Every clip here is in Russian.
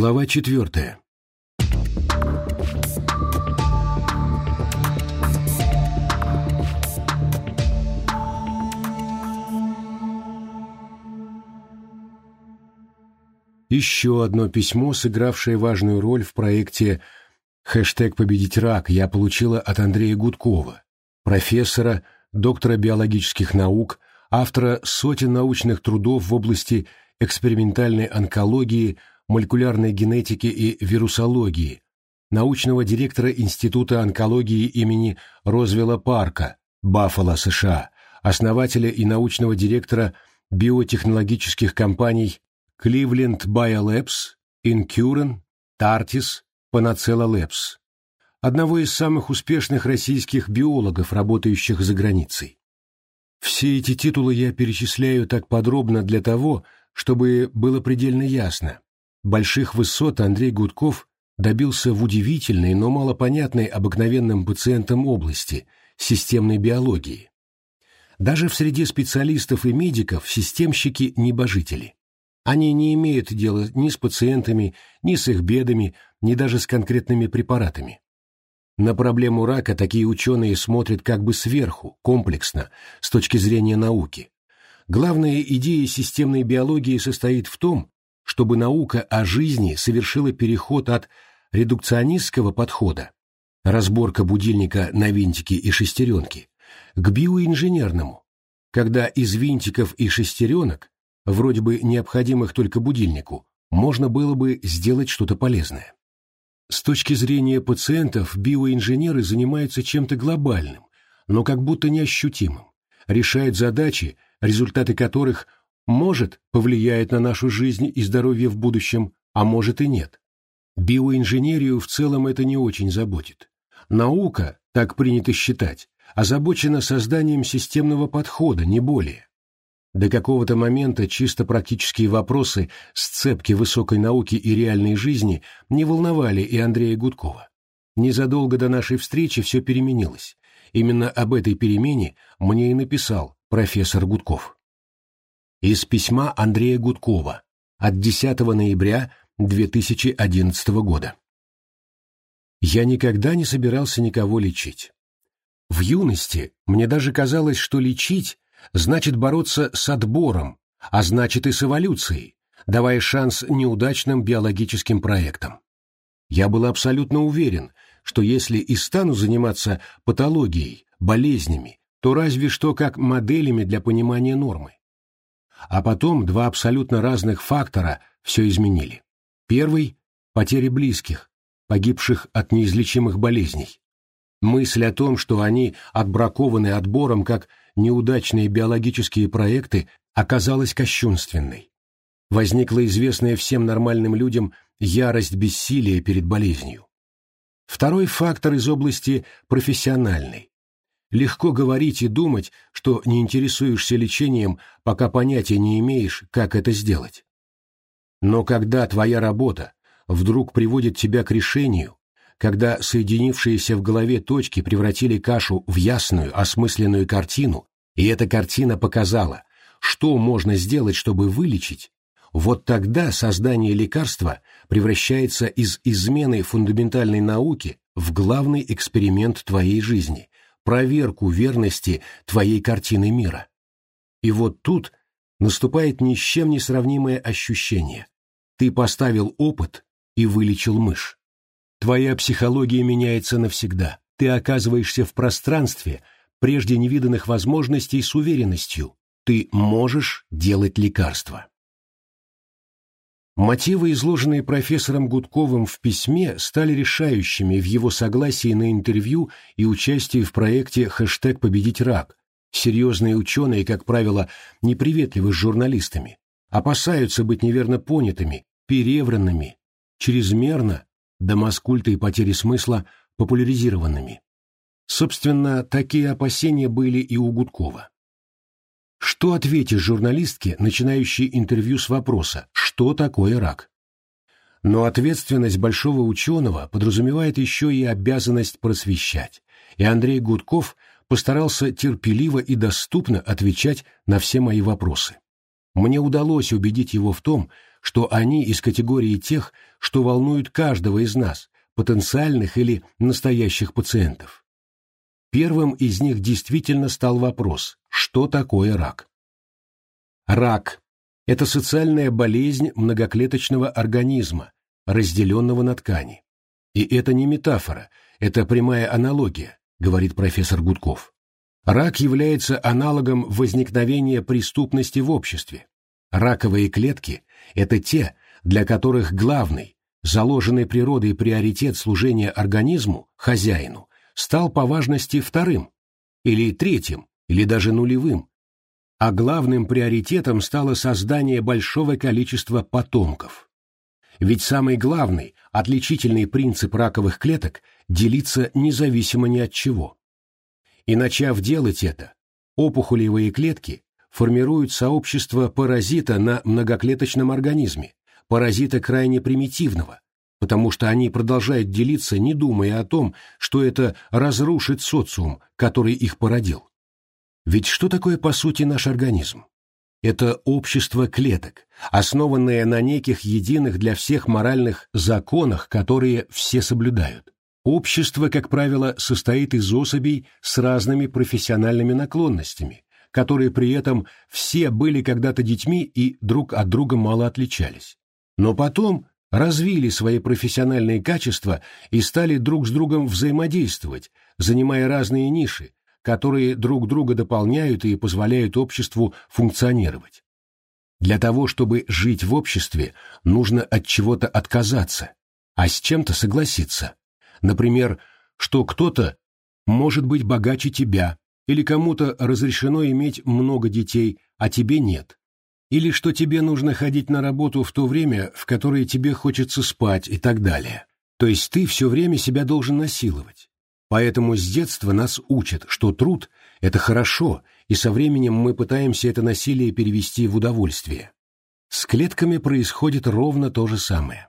Глава четвертая. Еще одно письмо, сыгравшее важную роль в проекте «Хэштег «Победить рак» я получила от Андрея Гудкова, профессора, доктора биологических наук, автора сотен научных трудов в области экспериментальной онкологии, молекулярной генетики и вирусологии, научного директора Института онкологии имени Розвелла Парка, Баффало, США, основателя и научного директора биотехнологических компаний Cleveland Biolabs, Incuron, Tartis, Panacella Labs, одного из самых успешных российских биологов, работающих за границей. Все эти титулы я перечисляю так подробно для того, чтобы было предельно ясно. Больших высот Андрей Гудков добился в удивительной, но малопонятной обыкновенным пациентам области – системной биологии. Даже в среде специалистов и медиков системщики – небожители. Они не имеют дела ни с пациентами, ни с их бедами, ни даже с конкретными препаратами. На проблему рака такие ученые смотрят как бы сверху, комплексно, с точки зрения науки. Главная идея системной биологии состоит в том, чтобы наука о жизни совершила переход от редукционистского подхода, разборка будильника на винтики и шестеренки, к биоинженерному, когда из винтиков и шестеренок вроде бы необходимых только будильнику, можно было бы сделать что-то полезное. С точки зрения пациентов биоинженеры занимаются чем-то глобальным, но как будто неощутимым, решают задачи, результаты которых, может, повлияют на нашу жизнь и здоровье в будущем, а может и нет. Биоинженерию в целом это не очень заботит. Наука, так принято считать, озабочена созданием системного подхода, не более. До какого-то момента чисто практические вопросы сцепки высокой науки и реальной жизни не волновали и Андрея Гудкова. Незадолго до нашей встречи все переменилось. Именно об этой перемене мне и написал профессор Гудков. Из письма Андрея Гудкова от 10 ноября 2011 года. Я никогда не собирался никого лечить. В юности мне даже казалось, что лечить значит бороться с отбором, а значит и с эволюцией, давая шанс неудачным биологическим проектам. Я был абсолютно уверен, что если и стану заниматься патологией, болезнями, то разве что как моделями для понимания нормы. А потом два абсолютно разных фактора все изменили. Первый – потери близких, погибших от неизлечимых болезней. Мысль о том, что они отбракованы отбором как неудачные биологические проекты оказалась кощунственной. Возникла известная всем нормальным людям ярость бессилия перед болезнью. Второй фактор из области профессиональной. Легко говорить и думать, что не интересуешься лечением, пока понятия не имеешь, как это сделать. Но когда твоя работа вдруг приводит тебя к решению, когда соединившиеся в голове точки превратили кашу в ясную, осмысленную картину, и эта картина показала, что можно сделать, чтобы вылечить, вот тогда создание лекарства превращается из измены фундаментальной науки в главный эксперимент твоей жизни, проверку верности твоей картины мира. И вот тут наступает ни с чем не сравнимое ощущение. Ты поставил опыт и вылечил мышь. Твоя психология меняется навсегда. Ты оказываешься в пространстве, прежде невиданных возможностей с уверенностью. Ты можешь делать лекарства. Мотивы, изложенные профессором Гудковым в письме, стали решающими в его согласии на интервью и участии в проекте «Хэштег победить рак». Серьезные ученые, как правило, неприветливы с журналистами, опасаются быть неверно понятыми, перевранными, чрезмерно, до маскульта и потери смысла, популяризированными. Собственно, такие опасения были и у Гудкова. Что ответишь журналистке, начинающей интервью с вопроса «Что такое рак?». Но ответственность большого ученого подразумевает еще и обязанность просвещать, и Андрей Гудков постарался терпеливо и доступно отвечать на все мои вопросы. Мне удалось убедить его в том, что они из категории тех, что волнуют каждого из нас, потенциальных или настоящих пациентов. Первым из них действительно стал вопрос, что такое рак. Рак – это социальная болезнь многоклеточного организма, разделенного на ткани. И это не метафора, это прямая аналогия, говорит профессор Гудков. Рак является аналогом возникновения преступности в обществе. Раковые клетки – это те, для которых главный, заложенный природой приоритет служения организму, хозяину, стал по важности вторым, или третьим, или даже нулевым, а главным приоритетом стало создание большого количества потомков. Ведь самый главный, отличительный принцип раковых клеток – делиться независимо ни от чего. И начав делать это, опухолевые клетки формируют сообщество паразита на многоклеточном организме, паразита крайне примитивного, потому что они продолжают делиться, не думая о том, что это разрушит социум, который их породил. Ведь что такое по сути наш организм? Это общество клеток, основанное на неких единых для всех моральных законах, которые все соблюдают. Общество, как правило, состоит из особей с разными профессиональными наклонностями, которые при этом все были когда-то детьми и друг от друга мало отличались. Но потом развили свои профессиональные качества и стали друг с другом взаимодействовать, занимая разные ниши, которые друг друга дополняют и позволяют обществу функционировать. Для того, чтобы жить в обществе, нужно от чего-то отказаться, а с чем-то согласиться. Например, что кто-то может быть богаче тебя, или кому-то разрешено иметь много детей, а тебе нет. Или что тебе нужно ходить на работу в то время, в которое тебе хочется спать и так далее. То есть ты все время себя должен насиловать. Поэтому с детства нас учат, что труд – это хорошо, и со временем мы пытаемся это насилие перевести в удовольствие. С клетками происходит ровно то же самое.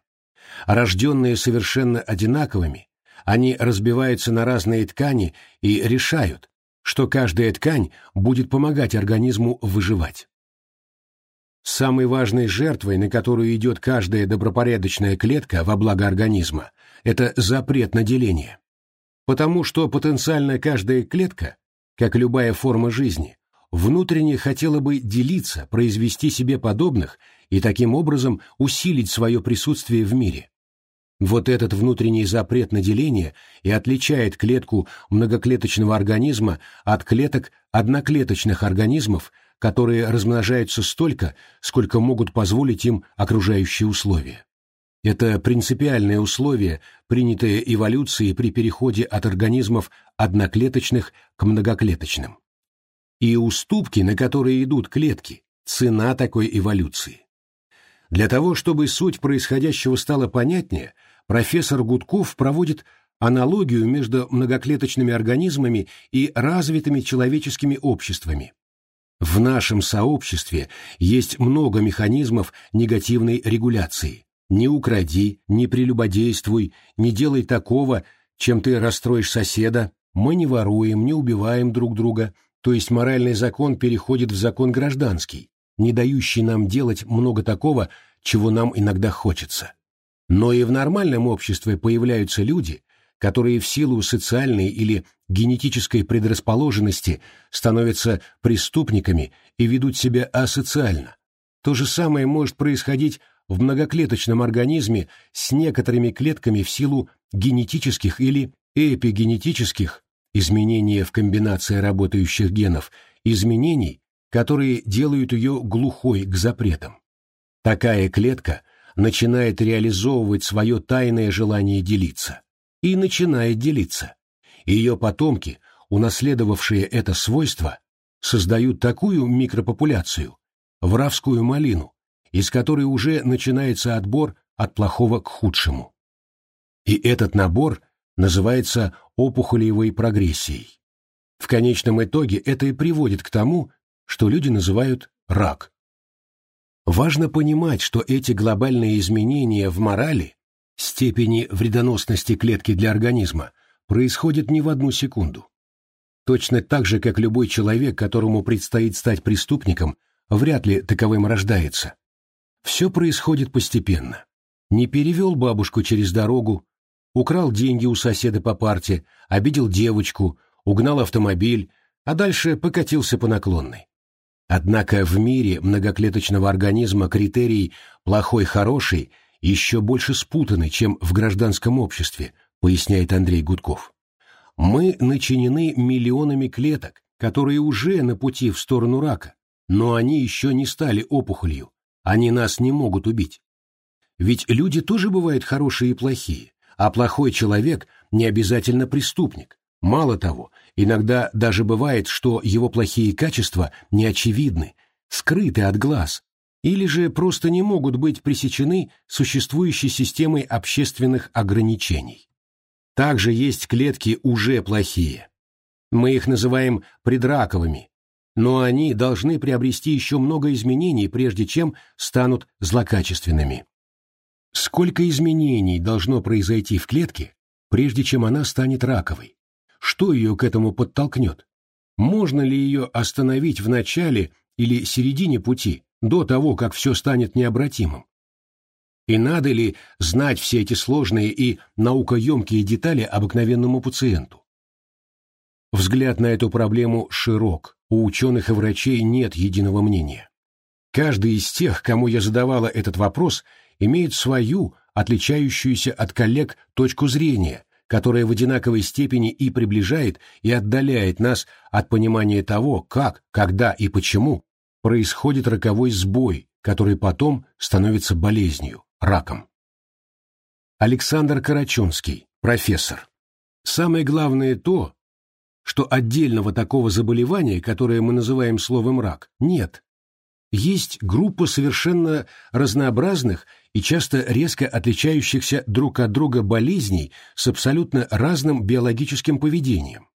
Рожденные совершенно одинаковыми, они разбиваются на разные ткани и решают, что каждая ткань будет помогать организму выживать. Самой важной жертвой, на которую идет каждая добропорядочная клетка во благо организма, это запрет на деление. Потому что потенциально каждая клетка, как любая форма жизни, внутренне хотела бы делиться, произвести себе подобных и таким образом усилить свое присутствие в мире. Вот этот внутренний запрет на деление и отличает клетку многоклеточного организма от клеток одноклеточных организмов, которые размножаются столько, сколько могут позволить им окружающие условия. Это принципиальное условие, принятое эволюцией при переходе от организмов одноклеточных к многоклеточным. И уступки, на которые идут клетки, цена такой эволюции. Для того, чтобы суть происходящего стала понятнее – профессор Гудков проводит аналогию между многоклеточными организмами и развитыми человеческими обществами. В нашем сообществе есть много механизмов негативной регуляции. Не укради, не прелюбодействуй, не делай такого, чем ты расстроишь соседа, мы не воруем, не убиваем друг друга, то есть моральный закон переходит в закон гражданский, не дающий нам делать много такого, чего нам иногда хочется. Но и в нормальном обществе появляются люди, которые в силу социальной или генетической предрасположенности становятся преступниками и ведут себя асоциально. То же самое может происходить в многоклеточном организме с некоторыми клетками в силу генетических или эпигенетических изменений в комбинации работающих генов, изменений, которые делают ее глухой к запретам. Такая клетка начинает реализовывать свое тайное желание делиться. И начинает делиться. Ее потомки, унаследовавшие это свойство, создают такую микропопуляцию, вравскую малину, из которой уже начинается отбор от плохого к худшему. И этот набор называется опухолевой прогрессией. В конечном итоге это и приводит к тому, что люди называют рак. Важно понимать, что эти глобальные изменения в морали, степени вредоносности клетки для организма, происходят не в одну секунду. Точно так же, как любой человек, которому предстоит стать преступником, вряд ли таковым рождается. Все происходит постепенно. Не перевел бабушку через дорогу, украл деньги у соседа по парте, обидел девочку, угнал автомобиль, а дальше покатился по наклонной. Однако в мире многоклеточного организма критерий «плохой-хороший» еще больше спутаны, чем в гражданском обществе, поясняет Андрей Гудков. Мы начинены миллионами клеток, которые уже на пути в сторону рака, но они еще не стали опухолью, они нас не могут убить. Ведь люди тоже бывают хорошие и плохие, а плохой человек не обязательно преступник. Мало того, иногда даже бывает, что его плохие качества не очевидны, скрыты от глаз, или же просто не могут быть пресечены существующей системой общественных ограничений. Также есть клетки уже плохие. Мы их называем предраковыми, но они должны приобрести еще много изменений, прежде чем станут злокачественными. Сколько изменений должно произойти в клетке, прежде чем она станет раковой? Что ее к этому подтолкнет? Можно ли ее остановить в начале или середине пути, до того, как все станет необратимым? И надо ли знать все эти сложные и наукоемкие детали обыкновенному пациенту? Взгляд на эту проблему широк, у ученых и врачей нет единого мнения. Каждый из тех, кому я задавала этот вопрос, имеет свою, отличающуюся от коллег, точку зрения, которая в одинаковой степени и приближает, и отдаляет нас от понимания того, как, когда и почему происходит роковой сбой, который потом становится болезнью, раком. Александр Карачунский, профессор. Самое главное то, что отдельного такого заболевания, которое мы называем словом «рак», нет. Есть группа совершенно разнообразных и часто резко отличающихся друг от друга болезней с абсолютно разным биологическим поведением.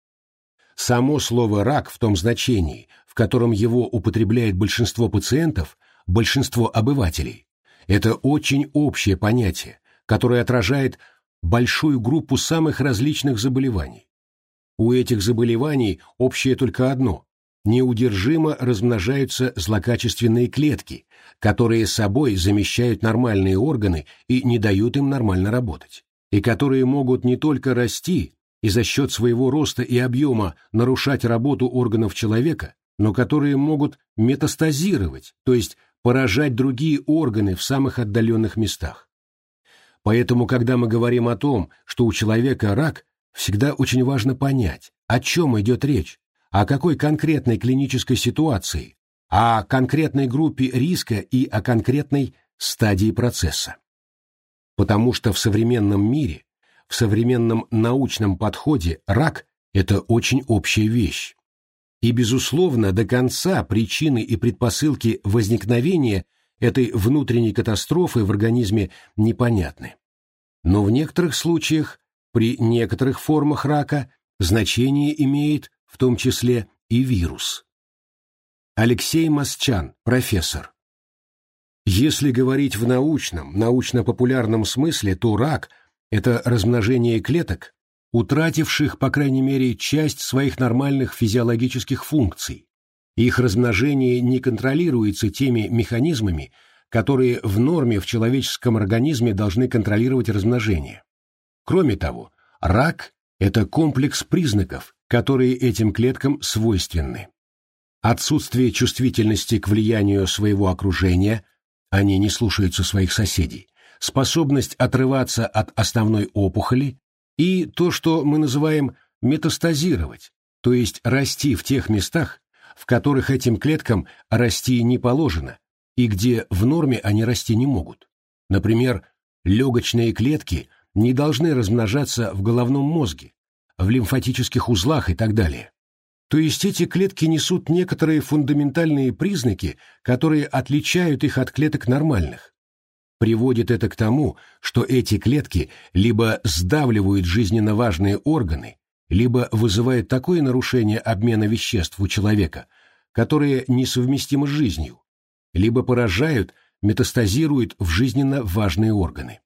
Само слово «рак» в том значении, котором его употребляет большинство пациентов, большинство обывателей, это очень общее понятие, которое отражает большую группу самых различных заболеваний. У этих заболеваний общее только одно – неудержимо размножаются злокачественные клетки, которые собой замещают нормальные органы и не дают им нормально работать, и которые могут не только расти и за счет своего роста и объема нарушать работу органов человека, но которые могут метастазировать, то есть поражать другие органы в самых отдаленных местах. Поэтому, когда мы говорим о том, что у человека рак, всегда очень важно понять, о чем идет речь, о какой конкретной клинической ситуации, о конкретной группе риска и о конкретной стадии процесса. Потому что в современном мире, в современном научном подходе рак – это очень общая вещь. И, безусловно, до конца причины и предпосылки возникновения этой внутренней катастрофы в организме непонятны. Но в некоторых случаях при некоторых формах рака значение имеет в том числе и вирус. Алексей Масчан, профессор. Если говорить в научном, научно-популярном смысле, то рак – это размножение клеток, утративших, по крайней мере, часть своих нормальных физиологических функций. Их размножение не контролируется теми механизмами, которые в норме в человеческом организме должны контролировать размножение. Кроме того, рак – это комплекс признаков, которые этим клеткам свойственны. Отсутствие чувствительности к влиянию своего окружения, они не слушаются своих соседей, способность отрываться от основной опухоли и то, что мы называем метастазировать, то есть расти в тех местах, в которых этим клеткам расти не положено, и где в норме они расти не могут. Например, легочные клетки не должны размножаться в головном мозге, в лимфатических узлах и так далее. То есть эти клетки несут некоторые фундаментальные признаки, которые отличают их от клеток нормальных. Приводит это к тому, что эти клетки либо сдавливают жизненно важные органы, либо вызывают такое нарушение обмена веществ у человека, которое несовместимо с жизнью, либо поражают, метастазируют в жизненно важные органы.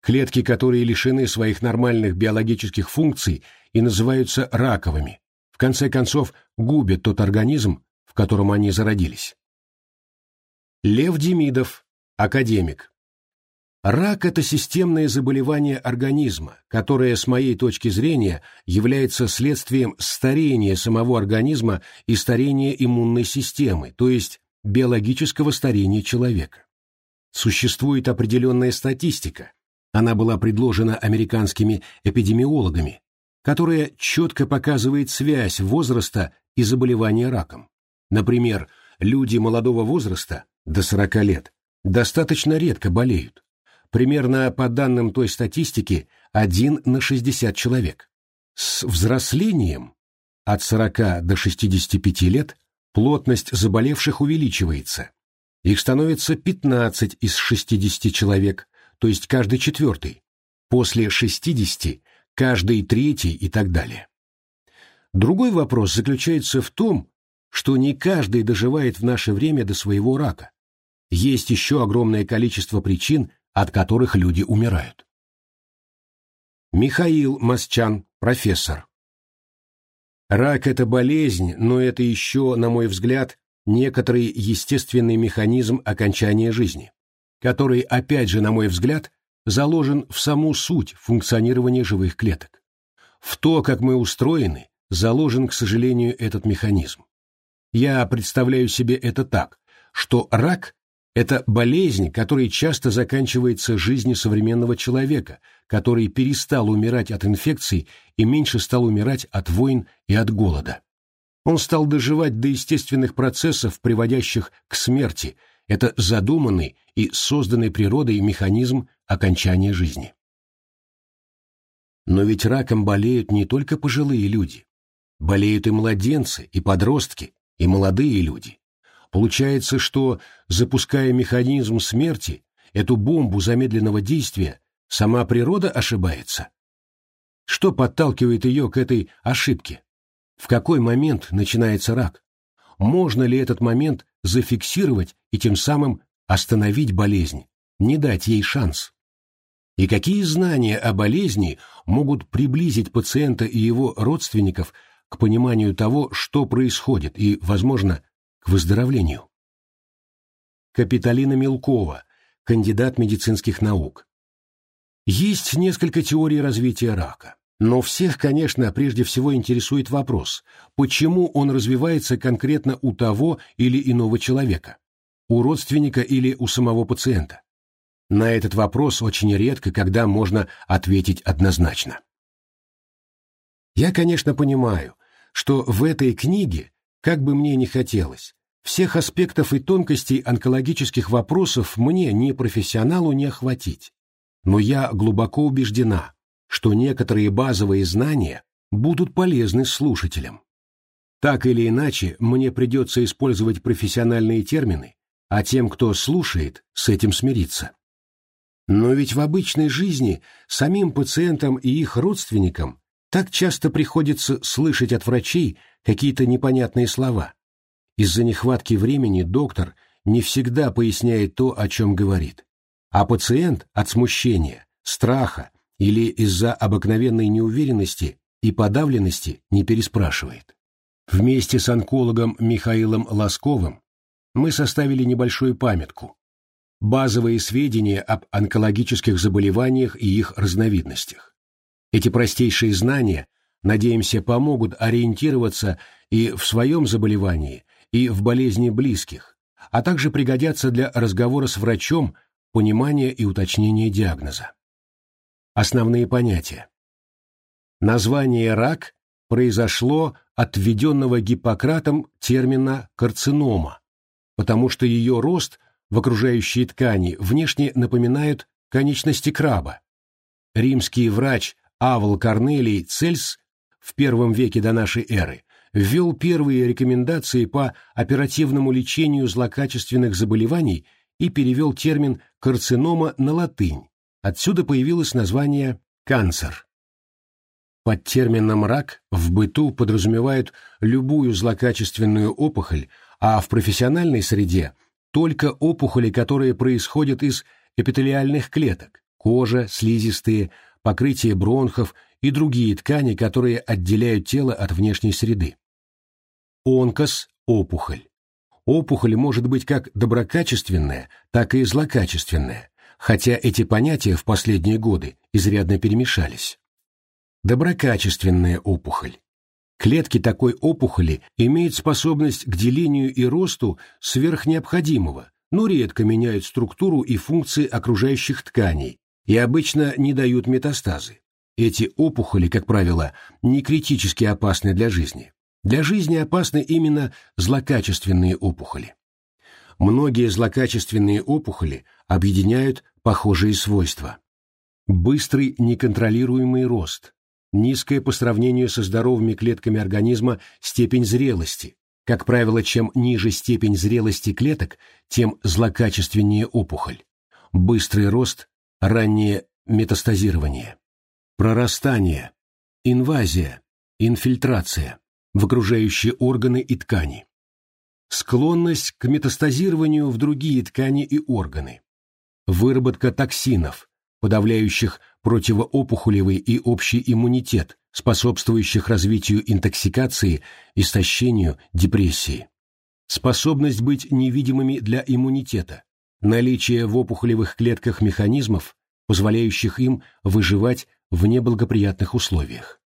Клетки, которые лишены своих нормальных биологических функций и называются раковыми, в конце концов губят тот организм, в котором они зародились. Лев Демидов, Академик. Рак – это системное заболевание организма, которое, с моей точки зрения, является следствием старения самого организма и старения иммунной системы, то есть биологического старения человека. Существует определенная статистика, она была предложена американскими эпидемиологами, которая четко показывает связь возраста и заболевания раком. Например, люди молодого возраста, до 40 лет, достаточно редко болеют примерно по данным той статистики 1 на 60 человек. С взрослением от 40 до 65 лет плотность заболевших увеличивается. Их становится 15 из 60 человек, то есть каждый четвертый. После 60 – каждый третий и так далее. Другой вопрос заключается в том, что не каждый доживает в наше время до своего рака. Есть еще огромное количество причин, от которых люди умирают. Михаил Масчан, профессор. Рак – это болезнь, но это еще, на мой взгляд, некоторый естественный механизм окончания жизни, который, опять же, на мой взгляд, заложен в саму суть функционирования живых клеток. В то, как мы устроены, заложен, к сожалению, этот механизм. Я представляю себе это так, что рак это болезнь, которой часто заканчивается жизнью современного человека, который перестал умирать от инфекций и меньше стал умирать от войн и от голода. Он стал доживать до естественных процессов, приводящих к смерти. Это задуманный и созданный природой механизм окончания жизни. Но ведь раком болеют не только пожилые люди. Болеют и младенцы, и подростки, и молодые люди. Получается, что, запуская механизм смерти, эту бомбу замедленного действия, сама природа ошибается? Что подталкивает ее к этой ошибке? В какой момент начинается рак? Можно ли этот момент зафиксировать и тем самым остановить болезнь, не дать ей шанс? И какие знания о болезни могут приблизить пациента и его родственников к пониманию того, что происходит, и, возможно, к выздоровлению. Капиталина Мелкова, кандидат медицинских наук. Есть несколько теорий развития рака, но всех, конечно, прежде всего интересует вопрос, почему он развивается конкретно у того или иного человека, у родственника или у самого пациента. На этот вопрос очень редко, когда можно ответить однозначно. Я, конечно, понимаю, что в этой книге, как бы мне ни хотелось, всех аспектов и тонкостей онкологических вопросов мне, не профессионалу, не охватить. Но я глубоко убеждена, что некоторые базовые знания будут полезны слушателям. Так или иначе, мне придется использовать профессиональные термины, а тем, кто слушает, с этим смириться. Но ведь в обычной жизни самим пациентам и их родственникам так часто приходится слышать от врачей какие-то непонятные слова, из-за нехватки времени доктор не всегда поясняет то, о чем говорит. А пациент от смущения, страха или из-за обыкновенной неуверенности и подавленности не переспрашивает. Вместе с онкологом Михаилом Ласковым мы составили небольшую памятку. Базовые сведения об онкологических заболеваниях и их разновидностях. Эти простейшие знания, надеемся, помогут ориентироваться и в своем заболевании, и в болезни близких, а также пригодятся для разговора с врачом, понимания и уточнения диагноза. Основные понятия. Название «рак» произошло от введенного Гиппократом термина «карцинома», потому что ее рост в окружающей ткани внешне напоминает конечности краба. Римский врач Авл Корнелий Цельс в первом веке до нашей эры ввел первые рекомендации по оперативному лечению злокачественных заболеваний и перевел термин «карцинома» на латынь. Отсюда появилось название «канцер». Под термином «рак» в быту подразумевают любую злокачественную опухоль, а в профессиональной среде только опухоли, которые происходят из эпителиальных клеток, кожа, слизистые, покрытие бронхов и другие ткани, которые отделяют тело от внешней среды. Онкос – опухоль. Опухоль может быть как доброкачественная, так и злокачественная, хотя эти понятия в последние годы изрядно перемешались. Доброкачественная опухоль. Клетки такой опухоли имеют способность к делению и росту сверхнеобходимого, но редко меняют структуру и функции окружающих тканей и обычно не дают метастазы. Эти опухоли, как правило, не критически опасны для жизни. Для жизни опасны именно злокачественные опухоли. Многие злокачественные опухоли объединяют похожие свойства. Быстрый неконтролируемый рост, низкая по сравнению со здоровыми клетками организма степень зрелости. Как правило, чем ниже степень зрелости клеток, тем злокачественнее опухоль. Быстрый рост, раннее метастазирование. Прорастание, инвазия, инфильтрация в окружающие органы и ткани. Склонность к метастазированию в другие ткани и органы. Выработка токсинов, подавляющих противоопухолевый и общий иммунитет, способствующих развитию интоксикации, истощению, депрессии. Способность быть невидимыми для иммунитета. Наличие в опухолевых клетках механизмов, позволяющих им выживать в неблагоприятных условиях.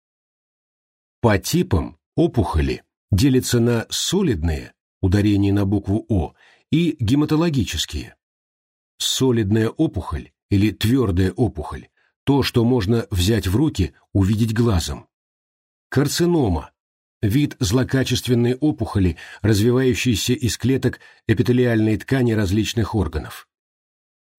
По типам опухоли делятся на солидные, ударение на букву О, и гематологические. Солидная опухоль или твердая опухоль – то, что можно взять в руки, увидеть глазом. Карцинома – вид злокачественной опухоли, развивающейся из клеток эпителиальной ткани различных органов.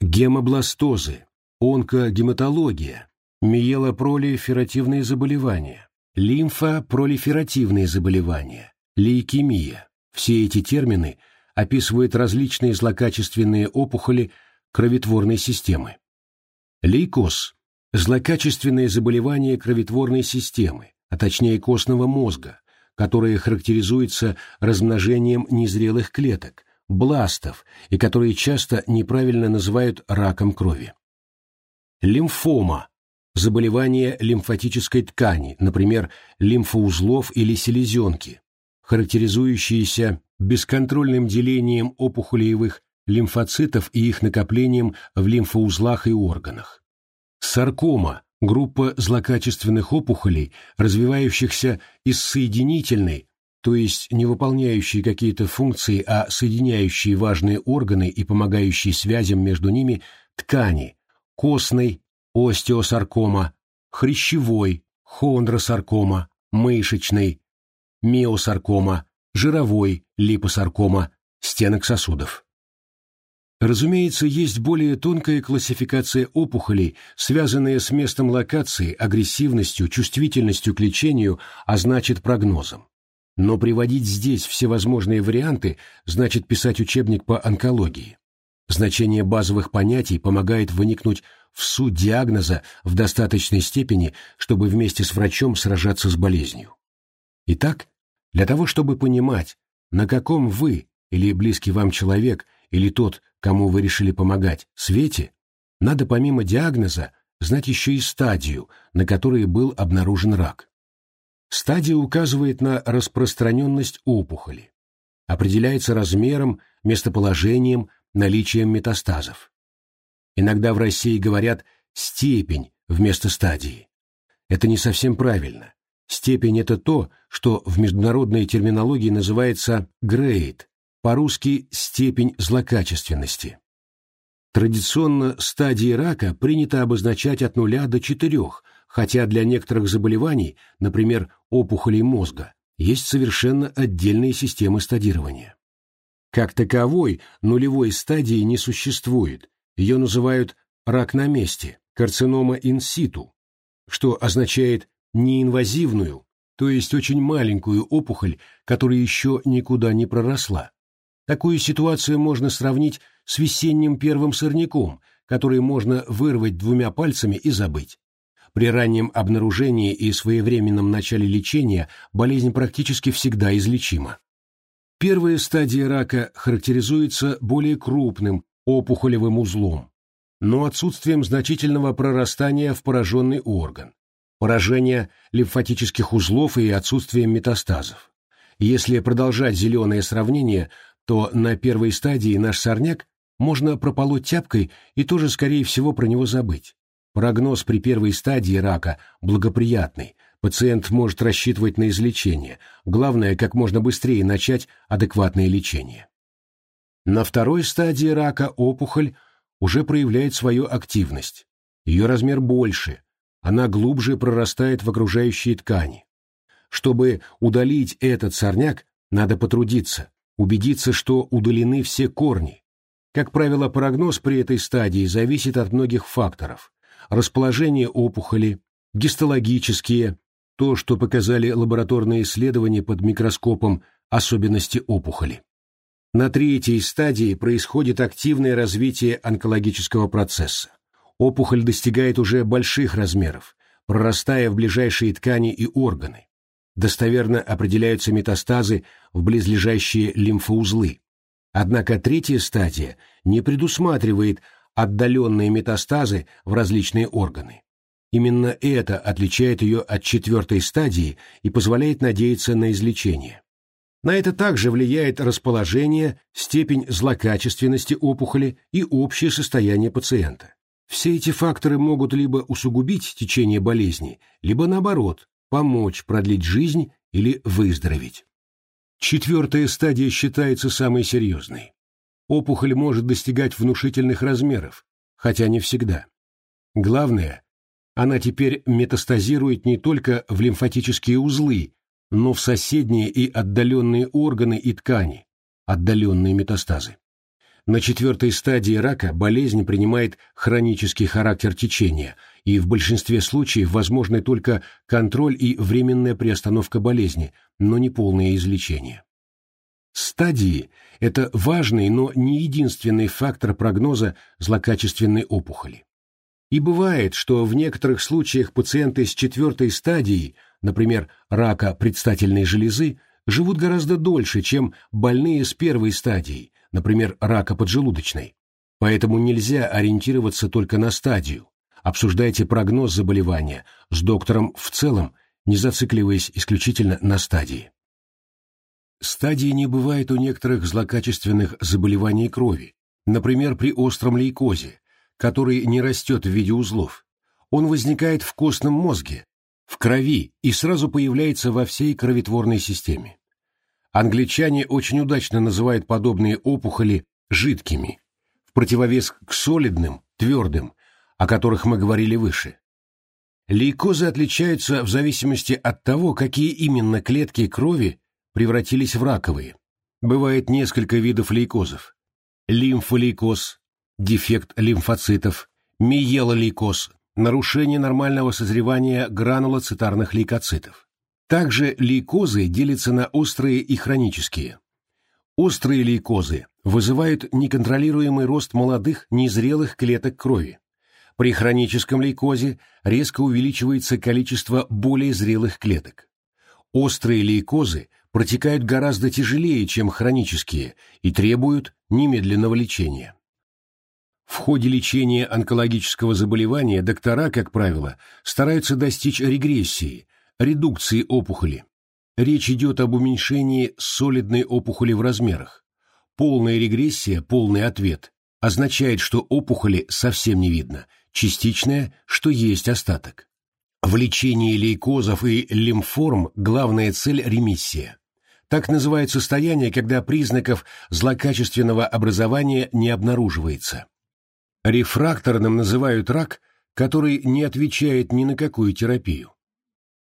Гемобластозы, онкогематология, миелопролиферативные заболевания, лимфопролиферативные заболевания, лейкемия. Все эти термины описывают различные злокачественные опухоли кроветворной системы. Лейкоз – злокачественные заболевания кроветворной системы, а точнее костного мозга, которые характеризуются размножением незрелых клеток, бластов, и которые часто неправильно называют раком крови. Лимфома заболевания лимфатической ткани, например, лимфоузлов или селезенки, характеризующиеся бесконтрольным делением опухолевых лимфоцитов и их накоплением в лимфоузлах и органах. Саркома – группа злокачественных опухолей, развивающихся из соединительной, то есть не выполняющие какие-то функции, а соединяющие важные органы и помогающие связям между ними ткани, костной, остеосаркома, хрящевой, хондросаркома, мышечной, миосаркома, жировой, липосаркома, стенок сосудов. Разумеется, есть более тонкая классификация опухолей, связанная с местом локации, агрессивностью, чувствительностью к лечению, а значит прогнозом. Но приводить здесь всевозможные варианты значит писать учебник по онкологии. Значение базовых понятий помогает выникнуть в суть диагноза в достаточной степени, чтобы вместе с врачом сражаться с болезнью. Итак, для того, чтобы понимать, на каком вы или близкий вам человек или тот, кому вы решили помогать, свете, надо помимо диагноза знать еще и стадию, на которой был обнаружен рак. Стадия указывает на распространенность опухоли, определяется размером, местоположением, наличием метастазов. Иногда в России говорят «степень» вместо стадии. Это не совсем правильно. Степень – это то, что в международной терминологии называется «грейд», по-русски «степень злокачественности». Традиционно стадии рака принято обозначать от нуля до четырех, хотя для некоторых заболеваний, например, опухолей мозга, есть совершенно отдельные системы стадирования. Как таковой нулевой стадии не существует, ее называют рак на месте, карцинома инситу, что означает неинвазивную, то есть очень маленькую опухоль, которая еще никуда не проросла. Такую ситуацию можно сравнить с весенним первым сорняком, который можно вырвать двумя пальцами и забыть. При раннем обнаружении и своевременном начале лечения болезнь практически всегда излечима. Первая стадия рака характеризуется более крупным, опухолевым узлом, но отсутствием значительного прорастания в пораженный орган, поражение лимфатических узлов и отсутствием метастазов. Если продолжать зеленое сравнение, то на первой стадии наш сорняк можно прополоть тяпкой и тоже, скорее всего, про него забыть. Прогноз при первой стадии рака благоприятный, пациент может рассчитывать на излечение, главное, как можно быстрее начать адекватное лечение. На второй стадии рака опухоль уже проявляет свою активность. Ее размер больше, она глубже прорастает в окружающие ткани. Чтобы удалить этот сорняк, надо потрудиться, убедиться, что удалены все корни. Как правило, прогноз при этой стадии зависит от многих факторов. Расположение опухоли, гистологические, то, что показали лабораторные исследования под микроскопом, особенности опухоли. На третьей стадии происходит активное развитие онкологического процесса. Опухоль достигает уже больших размеров, прорастая в ближайшие ткани и органы достоверно определяются метастазы в близлежащие лимфоузлы. Однако третья стадия не предусматривает отдаленные метастазы в различные органы. Именно это отличает ее от четвертой стадии и позволяет надеяться на излечение. На это также влияет расположение, степень злокачественности опухоли и общее состояние пациента. Все эти факторы могут либо усугубить течение болезни, либо наоборот, помочь продлить жизнь или выздороветь. Четвертая стадия считается самой серьезной. Опухоль может достигать внушительных размеров, хотя не всегда. Главное, она теперь метастазирует не только в лимфатические узлы, но в соседние и отдаленные органы и ткани, отдаленные метастазы. На четвертой стадии рака болезнь принимает хронический характер течения, и в большинстве случаев возможны только контроль и временная приостановка болезни, но не полное излечение. Стадии – это важный, но не единственный фактор прогноза злокачественной опухоли. И бывает, что в некоторых случаях пациенты с четвертой стадией, например, рака предстательной железы, живут гораздо дольше, чем больные с первой стадией, например, рака поджелудочной. Поэтому нельзя ориентироваться только на стадию. Обсуждайте прогноз заболевания с доктором в целом, не зацикливаясь исключительно на стадии. Стадии не бывает у некоторых злокачественных заболеваний крови, например, при остром лейкозе, который не растет в виде узлов. Он возникает в костном мозге, в крови и сразу появляется во всей кроветворной системе. Англичане очень удачно называют подобные опухоли жидкими, в противовес к солидным, твердым, о которых мы говорили выше. Лейкозы отличаются в зависимости от того, какие именно клетки крови превратились в раковые. Бывает несколько видов лейкозов. Лимфолейкоз, дефект лимфоцитов, миелолейкоз, нарушение нормального созревания гранулоцитарных лейкоцитов. Также лейкозы делятся на острые и хронические. Острые лейкозы вызывают неконтролируемый рост молодых, незрелых клеток крови. При хроническом лейкозе резко увеличивается количество более зрелых клеток. Острые лейкозы протекают гораздо тяжелее, чем хронические, и требуют немедленного лечения. В ходе лечения онкологического заболевания доктора, как правило, стараются достичь регрессии, редукции опухоли. Речь идет об уменьшении солидной опухоли в размерах. Полная регрессия, полный ответ, означает, что опухоли совсем не видно, частичная, что есть остаток. В лечении лейкозов и лимформ главная цель – ремиссия. Так называют состояние, когда признаков злокачественного образования не обнаруживается. Рефракторным называют рак, который не отвечает ни на какую терапию.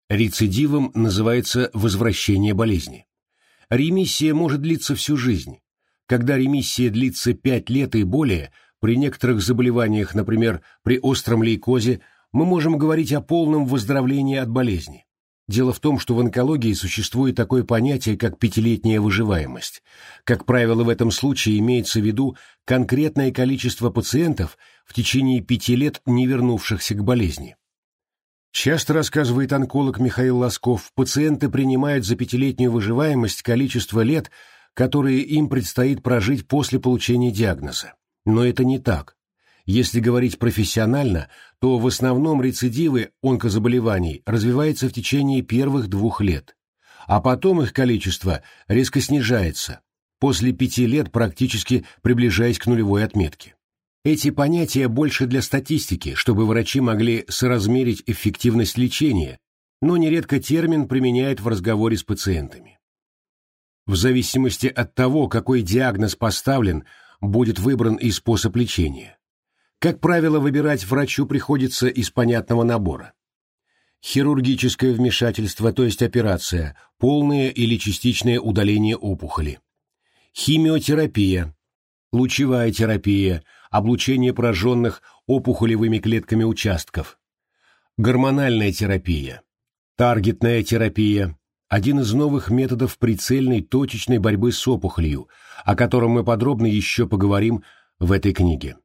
Рецидивом называется возвращение болезни. Ремиссия может длиться всю жизнь. Когда ремиссия длится 5 лет и более, при некоторых заболеваниях, например, при остром лейкозе, мы можем говорить о полном выздоровлении от болезни. Дело в том, что в онкологии существует такое понятие, как пятилетняя выживаемость. Как правило, в этом случае имеется в виду конкретное количество пациентов в течение пяти лет не вернувшихся к болезни. Часто, рассказывает онколог Михаил Лосков, пациенты принимают за пятилетнюю выживаемость количество лет, которые им предстоит прожить после получения диагноза. Но это не так. Если говорить профессионально, то в основном рецидивы онкозаболеваний развиваются в течение первых двух лет, а потом их количество резко снижается. после пяти лет практически приближаясь к нулевой отметке. Эти понятия больше для статистики, чтобы врачи могли соразмерить эффективность лечения, но нередко термин применяют в разговоре с пациентами. В зависимости от того, какой диагноз поставлен, будет выбран и способ лечения. Как правило, выбирать врачу приходится из понятного набора. Хирургическое вмешательство, то есть операция, полное или частичное удаление опухоли. Химиотерапия, лучевая терапия, облучение пораженных опухолевыми клетками участков. Гормональная терапия, таргетная терапия, один из новых методов прицельной точечной борьбы с опухолью, о котором мы подробно еще поговорим в этой книге.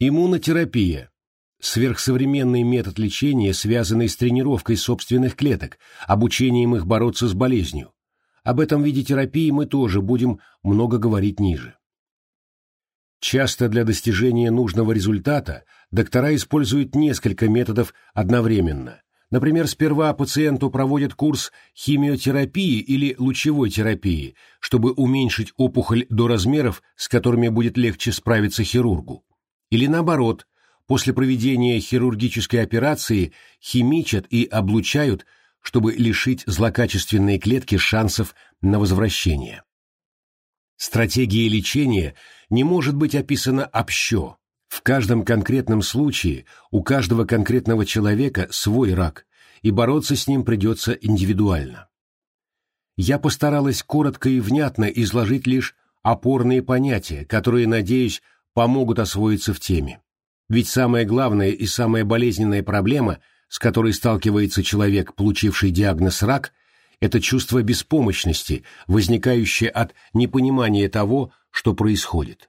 Иммунотерапия – сверхсовременный метод лечения, связанный с тренировкой собственных клеток, обучением их бороться с болезнью. Об этом виде терапии мы тоже будем много говорить ниже. Часто для достижения нужного результата доктора используют несколько методов одновременно. Например, сперва пациенту проводят курс химиотерапии или лучевой терапии, чтобы уменьшить опухоль до размеров, с которыми будет легче справиться хирургу. Или наоборот, после проведения хирургической операции химичат и облучают, чтобы лишить злокачественные клетки шансов на возвращение. Стратегия лечения не может быть описана общо. В каждом конкретном случае у каждого конкретного человека свой рак, и бороться с ним придется индивидуально. Я постаралась коротко и внятно изложить лишь опорные понятия, которые, надеюсь, помогут освоиться в теме. Ведь самая главная и самая болезненная проблема, с которой сталкивается человек, получивший диагноз рак, это чувство беспомощности, возникающее от непонимания того, что происходит.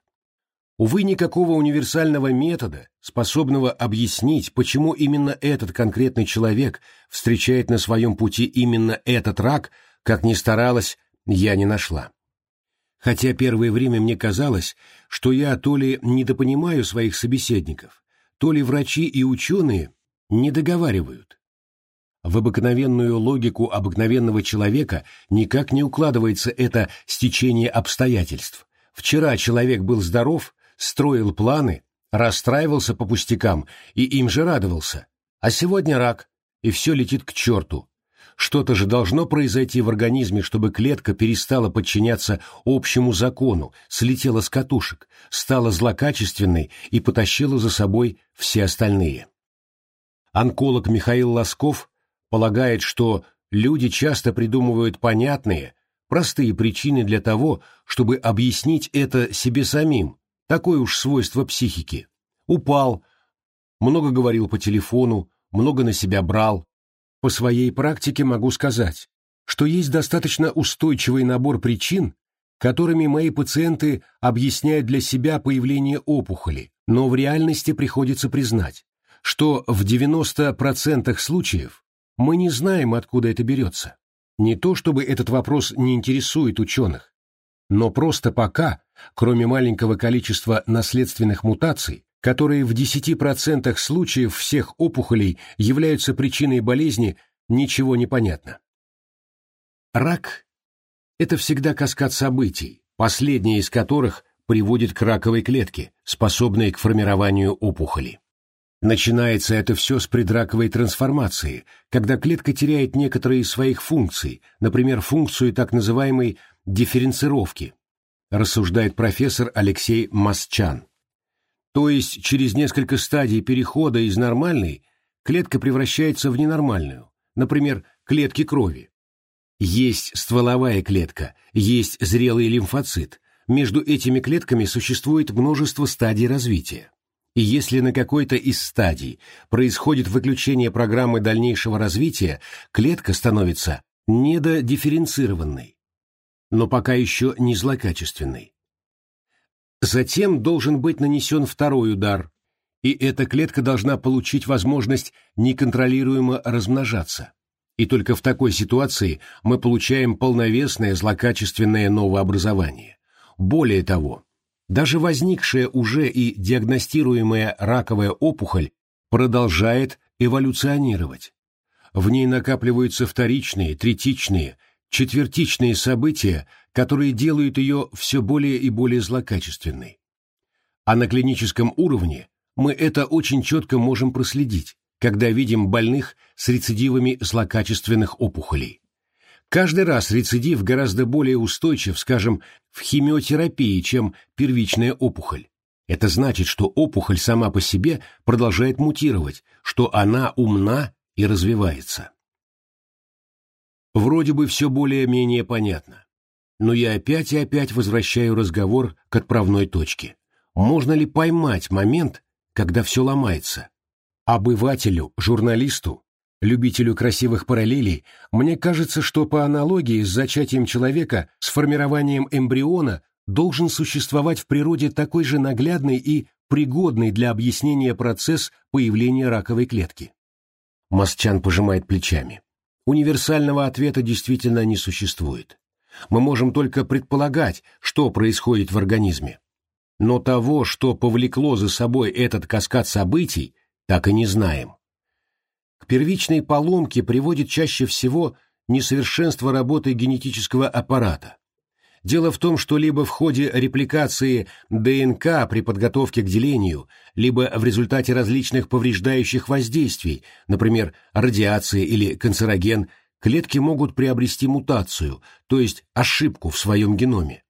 Увы, никакого универсального метода, способного объяснить, почему именно этот конкретный человек встречает на своем пути именно этот рак, как ни старалась, я не нашла. Хотя первое время мне казалось, что я то ли недопонимаю своих собеседников, то ли врачи и ученые не договаривают. В обыкновенную логику обыкновенного человека никак не укладывается это стечение обстоятельств. Вчера человек был здоров, строил планы, расстраивался по пустякам и им же радовался, а сегодня рак, и все летит к черту. Что-то же должно произойти в организме, чтобы клетка перестала подчиняться общему закону, слетела с катушек, стала злокачественной и потащила за собой все остальные. Онколог Михаил Лосков полагает, что люди часто придумывают понятные, простые причины для того, чтобы объяснить это себе самим, такое уж свойство психики. Упал, много говорил по телефону, много на себя брал. По своей практике могу сказать, что есть достаточно устойчивый набор причин, которыми мои пациенты объясняют для себя появление опухоли, но в реальности приходится признать, что в 90% случаев мы не знаем, откуда это берется. Не то чтобы этот вопрос не интересует ученых, но просто пока, кроме маленького количества наследственных мутаций, которые в 10% случаев всех опухолей являются причиной болезни, ничего не понятно. Рак – это всегда каскад событий, последняя из которых приводит к раковой клетке, способной к формированию опухоли. Начинается это все с предраковой трансформации, когда клетка теряет некоторые из своих функций, например, функцию так называемой дифференцировки, рассуждает профессор Алексей Масчан. То есть через несколько стадий перехода из нормальной клетка превращается в ненормальную, например, клетки крови. Есть стволовая клетка, есть зрелый лимфоцит. Между этими клетками существует множество стадий развития. И если на какой-то из стадий происходит выключение программы дальнейшего развития, клетка становится недодифференцированной, но пока еще не злокачественной. Затем должен быть нанесен второй удар, и эта клетка должна получить возможность неконтролируемо размножаться. И только в такой ситуации мы получаем полновесное злокачественное новообразование. Более того, даже возникшая уже и диагностируемая раковая опухоль продолжает эволюционировать. В ней накапливаются вторичные, третичные, четвертичные события, которые делают ее все более и более злокачественной. А на клиническом уровне мы это очень четко можем проследить, когда видим больных с рецидивами злокачественных опухолей. Каждый раз рецидив гораздо более устойчив, скажем, в химиотерапии, чем первичная опухоль. Это значит, что опухоль сама по себе продолжает мутировать, что она умна и развивается. Вроде бы все более-менее понятно. Но я опять и опять возвращаю разговор к отправной точке. Можно ли поймать момент, когда все ломается? Обывателю, журналисту, любителю красивых параллелей, мне кажется, что по аналогии с зачатием человека, с формированием эмбриона должен существовать в природе такой же наглядный и пригодный для объяснения процесс появления раковой клетки. Мосчан пожимает плечами. Универсального ответа действительно не существует. Мы можем только предполагать, что происходит в организме. Но того, что повлекло за собой этот каскад событий, так и не знаем. К первичной поломке приводит чаще всего несовершенство работы генетического аппарата. Дело в том, что либо в ходе репликации ДНК при подготовке к делению, либо в результате различных повреждающих воздействий, например, радиации или канцероген, клетки могут приобрести мутацию, то есть ошибку в своем геноме.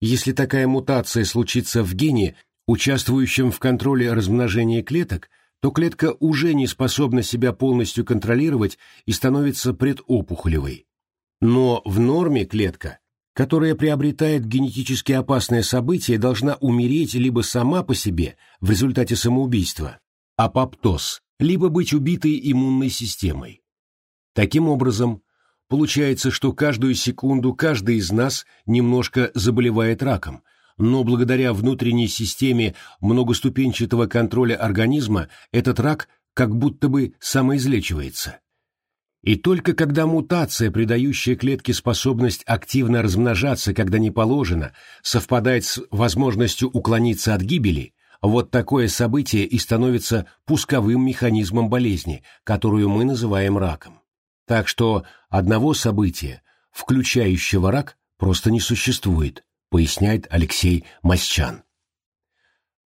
Если такая мутация случится в гене, участвующем в контроле размножения клеток, то клетка уже не способна себя полностью контролировать и становится предопухолевой. Но в норме клетка которая приобретает генетически опасное событие, должна умереть либо сама по себе в результате самоубийства, апоптоз, либо быть убитой иммунной системой. Таким образом, получается, что каждую секунду каждый из нас немножко заболевает раком, но благодаря внутренней системе многоступенчатого контроля организма этот рак как будто бы самоизлечивается. И только когда мутация, придающая клетке способность активно размножаться, когда не положено, совпадает с возможностью уклониться от гибели, вот такое событие и становится пусковым механизмом болезни, которую мы называем раком. Так что одного события, включающего рак, просто не существует, поясняет Алексей Масчан.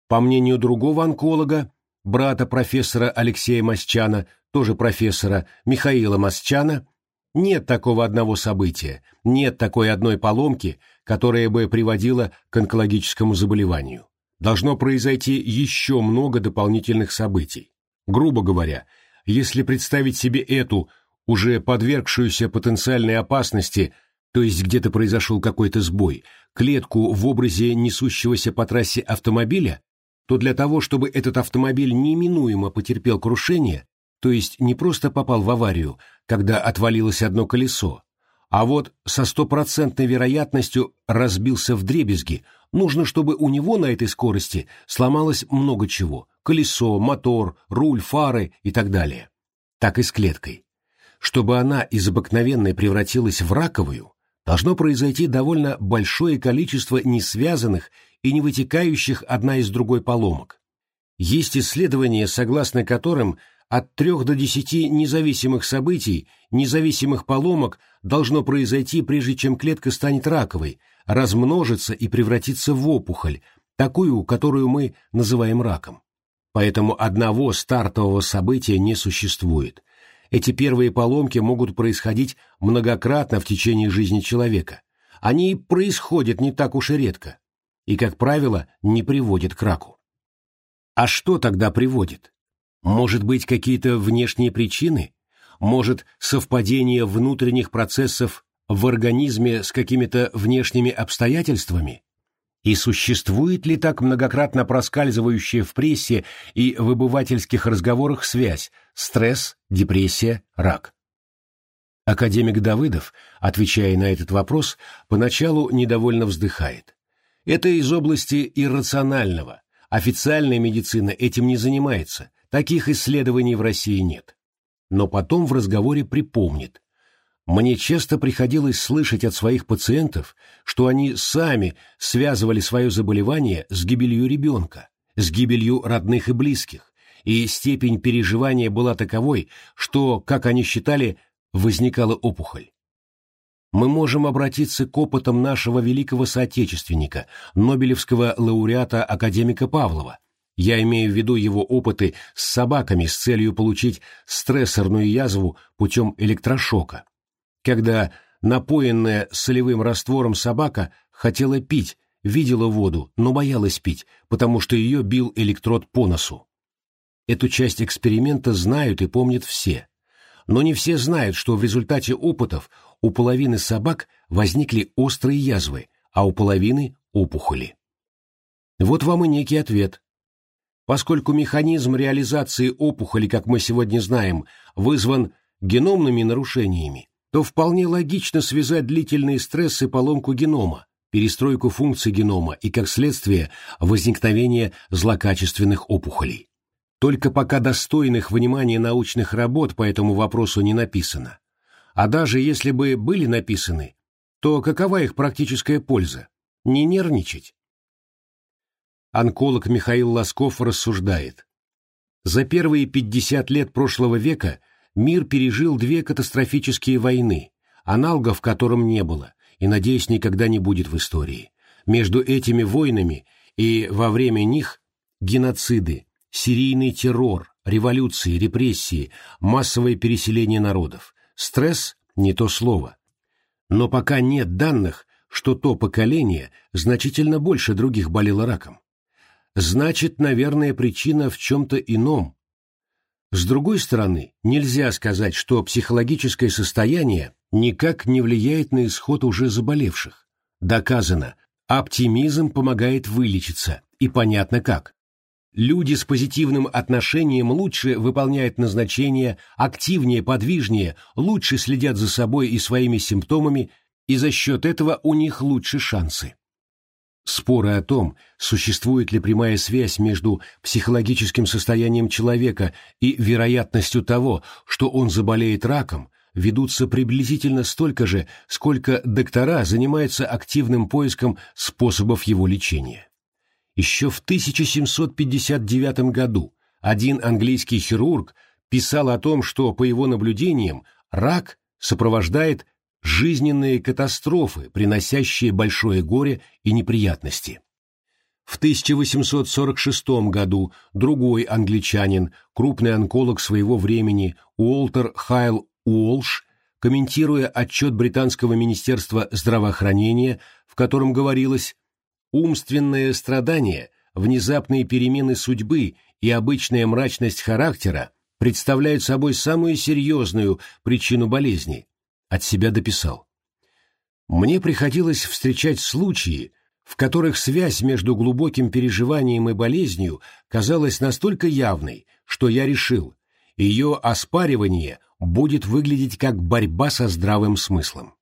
По мнению другого онколога, брата профессора Алексея Масчана, тоже профессора Михаила Масчана, нет такого одного события, нет такой одной поломки, которая бы приводила к онкологическому заболеванию. Должно произойти еще много дополнительных событий. Грубо говоря, если представить себе эту, уже подвергшуюся потенциальной опасности, то есть где-то произошел какой-то сбой, клетку в образе несущегося по трассе автомобиля, то для того, чтобы этот автомобиль неминуемо потерпел крушение, то есть не просто попал в аварию, когда отвалилось одно колесо, а вот со стопроцентной вероятностью разбился в дребезги, нужно, чтобы у него на этой скорости сломалось много чего – колесо, мотор, руль, фары и так далее. Так и с клеткой. Чтобы она из обыкновенной превратилась в раковую, должно произойти довольно большое количество несвязанных и не вытекающих одна из другой поломок. Есть исследования, согласно которым от трех до десяти независимых событий, независимых поломок должно произойти, прежде чем клетка станет раковой, размножится и превратится в опухоль, такую, которую мы называем раком. Поэтому одного стартового события не существует. Эти первые поломки могут происходить многократно в течение жизни человека. Они происходят не так уж и редко и, как правило, не приводит к раку. А что тогда приводит? Может быть, какие-то внешние причины? Может, совпадение внутренних процессов в организме с какими-то внешними обстоятельствами? И существует ли так многократно проскальзывающая в прессе и в обывательских разговорах связь стресс, депрессия, рак? Академик Давыдов, отвечая на этот вопрос, поначалу недовольно вздыхает. Это из области иррационального. Официальная медицина этим не занимается, таких исследований в России нет. Но потом в разговоре припомнит. Мне часто приходилось слышать от своих пациентов, что они сами связывали свое заболевание с гибелью ребенка, с гибелью родных и близких, и степень переживания была таковой, что, как они считали, возникала опухоль. мы можем обратиться к опытам нашего великого соотечественника, Нобелевского лауреата академика Павлова. Я имею в виду его опыты с собаками с целью получить стрессорную язву путем электрошока. Когда напоенная солевым раствором собака хотела пить, видела воду, но боялась пить, потому что ее бил электрод по носу. Эту часть эксперимента знают и помнят все. Но не все знают, что в результате опытов у половины собак возникли острые язвы, а у половины – опухоли. Вот вам и некий ответ. Поскольку механизм реализации опухоли, как мы сегодня знаем, вызван геномными нарушениями, то вполне логично связать длительные стрессы поломку генома, перестройку функций генома и, как следствие, возникновение злокачественных опухолей. Только пока достойных внимания научных работ по этому вопросу не написано. А даже если бы были написаны, то какова их практическая польза? Не нервничать? Онколог Михаил Лосков рассуждает. За первые 50 лет прошлого века мир пережил две катастрофические войны, аналогов которым не было, и, надеюсь, никогда не будет в истории. Между этими войнами и во время них геноциды, серийный террор, революции, репрессии, массовое переселение народов. Стресс – не то слово. Но пока нет данных, что то поколение значительно больше других болело раком. Значит, наверное, причина в чем-то ином. С другой стороны, нельзя сказать, что психологическое состояние никак не влияет на исход уже заболевших. Доказано, оптимизм помогает вылечиться, и понятно как. Люди с позитивным отношением лучше выполняют назначения, активнее, подвижнее, лучше следят за собой и своими симптомами, и за счет этого у них лучше шансы. Споры о том, существует ли прямая связь между психологическим состоянием человека и вероятностью того, что он заболеет раком, ведутся приблизительно столько же, сколько доктора занимаются активным поиском способов его лечения. Еще в 1759 году один английский хирург писал о том, что, по его наблюдениям, рак сопровождает жизненные катастрофы, приносящие большое горе и неприятности. В 1846 году другой англичанин, крупный онколог своего времени, Уолтер Хайл Уолш, комментируя отчет британского министерства здравоохранения, в котором говорилось Умственное страдание, внезапные перемены судьбы и обычная мрачность характера представляют собой самую серьезную причину болезни. От себя дописал. Мне приходилось встречать случаи, в которых связь между глубоким переживанием и болезнью казалась настолько явной, что я решил, ее оспаривание будет выглядеть как борьба со здравым смыслом.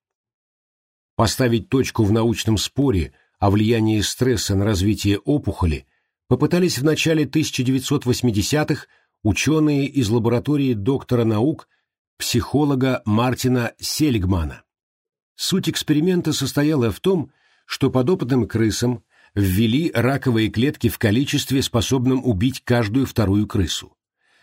Поставить точку в научном споре о влиянии стресса на развитие опухоли попытались в начале 1980-х ученые из лаборатории доктора наук, психолога Мартина Сельгмана. Суть эксперимента состояла в том, что подопытным крысам ввели раковые клетки в количестве, способном убить каждую вторую крысу.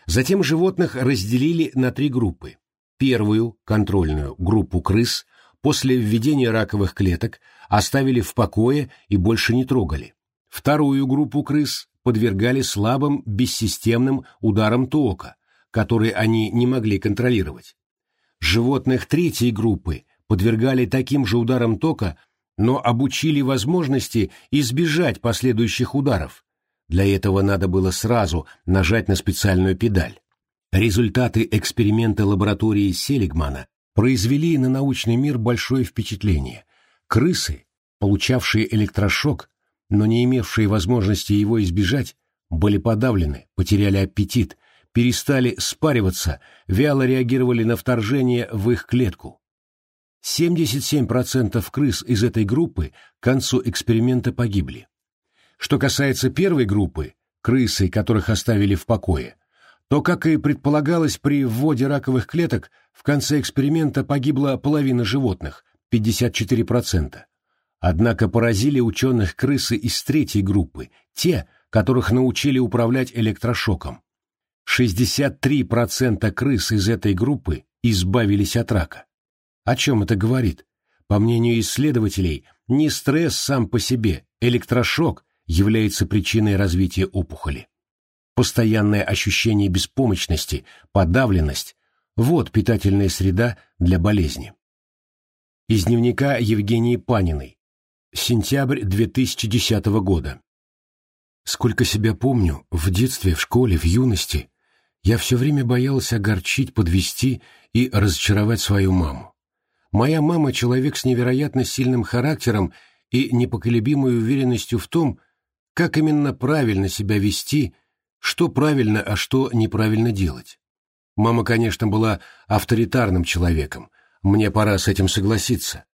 Затем животных разделили на три группы. Первую, контрольную, группу крыс после введения раковых клеток оставили в покое и больше не трогали. Вторую группу крыс подвергали слабым бессистемным ударам тока, которые они не могли контролировать. Животных третьей группы подвергали таким же ударам тока, но обучили возможности избежать последующих ударов. Для этого надо было сразу нажать на специальную педаль. Результаты эксперимента лаборатории Селигмана произвели на научный мир большое впечатление. Крысы, получавшие электрошок, но не имевшие возможности его избежать, были подавлены, потеряли аппетит, перестали спариваться, вяло реагировали на вторжение в их клетку. 77% крыс из этой группы к концу эксперимента погибли. Что касается первой группы, крысы, которых оставили в покое, то, как и предполагалось при вводе раковых клеток, в конце эксперимента погибла половина животных, 54%. Однако поразили ученых крысы из третьей группы, те, которых научили управлять электрошоком. 63% крыс из этой группы избавились от рака. О чем это говорит? По мнению исследователей, не стресс сам по себе, электрошок является причиной развития опухоли. Постоянное ощущение беспомощности, подавленность – вот питательная среда для болезни. Из дневника Евгении Паниной. Сентябрь 2010 года. Сколько себя помню, в детстве, в школе, в юности, я все время боялась огорчить, подвести и разочаровать свою маму. Моя мама — человек с невероятно сильным характером и непоколебимой уверенностью в том, как именно правильно себя вести, что правильно, а что неправильно делать. Мама, конечно, была авторитарным человеком, мне пора с этим согласиться.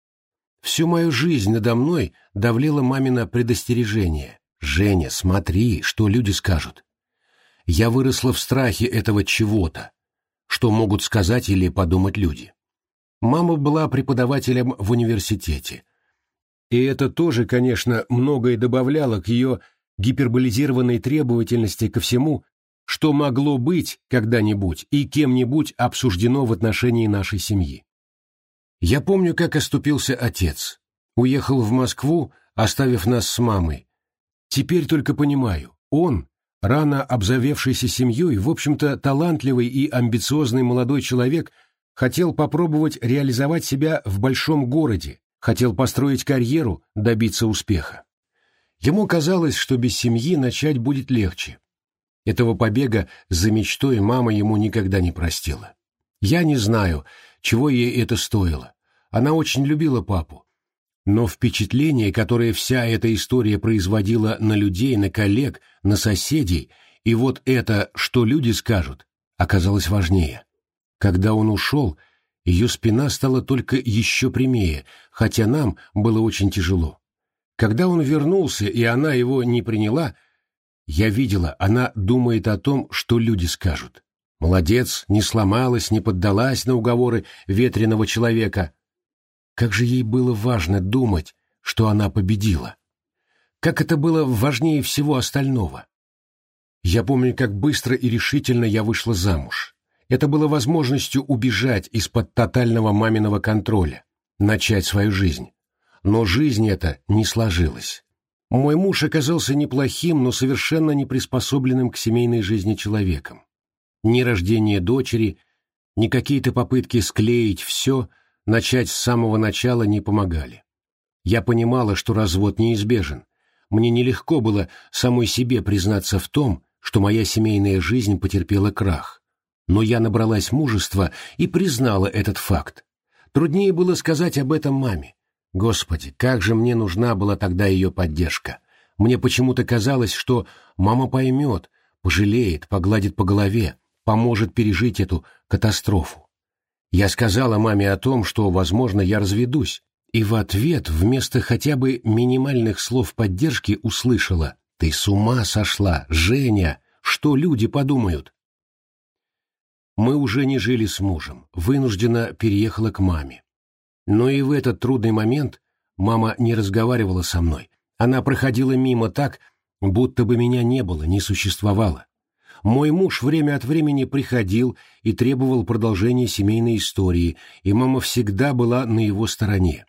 Всю мою жизнь надо мной давлело мамино предостережение. «Женя, смотри, что люди скажут». Я выросла в страхе этого чего-то, что могут сказать или подумать люди. Мама была преподавателем в университете. И это тоже, конечно, многое добавляло к ее гиперболизированной требовательности ко всему, что могло быть когда-нибудь и кем-нибудь обсуждено в отношении нашей семьи. Я помню, как оступился отец. Уехал в Москву, оставив нас с мамой. Теперь только понимаю, он, рано обзавевшийся семьей, в общем-то талантливый и амбициозный молодой человек, хотел попробовать реализовать себя в большом городе, хотел построить карьеру, добиться успеха. Ему казалось, что без семьи начать будет легче. Этого побега за мечтой мама ему никогда не простила. Я не знаю, чего ей это стоило. Она очень любила папу. Но впечатление, которое вся эта история производила на людей, на коллег, на соседей, и вот это, что люди скажут, оказалось важнее. Когда он ушел, ее спина стала только еще прямее, хотя нам было очень тяжело. Когда он вернулся, и она его не приняла, я видела, она думает о том, что люди скажут. Молодец, не сломалась, не поддалась на уговоры ветреного человека. Как же ей было важно думать, что она победила. Как это было важнее всего остального. Я помню, как быстро и решительно я вышла замуж. Это было возможностью убежать из-под тотального маминого контроля, начать свою жизнь. Но жизнь эта не сложилась. Мой муж оказался неплохим, но совершенно не приспособленным к семейной жизни человеком. Ни рождение дочери, ни какие-то попытки склеить все, начать с самого начала не помогали. Я понимала, что развод неизбежен. Мне нелегко было самой себе признаться в том, что моя семейная жизнь потерпела крах. Но я набралась мужества и признала этот факт. Труднее было сказать об этом маме. Господи, как же мне нужна была тогда ее поддержка. Мне почему-то казалось, что мама поймет, пожалеет, погладит по голове, поможет пережить эту катастрофу. Я сказала маме о том, что, возможно, я разведусь, и в ответ вместо хотя бы минимальных слов поддержки услышала «Ты с ума сошла, Женя! Что люди подумают?» Мы уже не жили с мужем, вынуждена переехала к маме. Но и в этот трудный момент мама не разговаривала со мной. Она проходила мимо так, будто бы меня не было, не существовало. Мой муж время от времени приходил и требовал продолжения семейной истории, и мама всегда была на его стороне.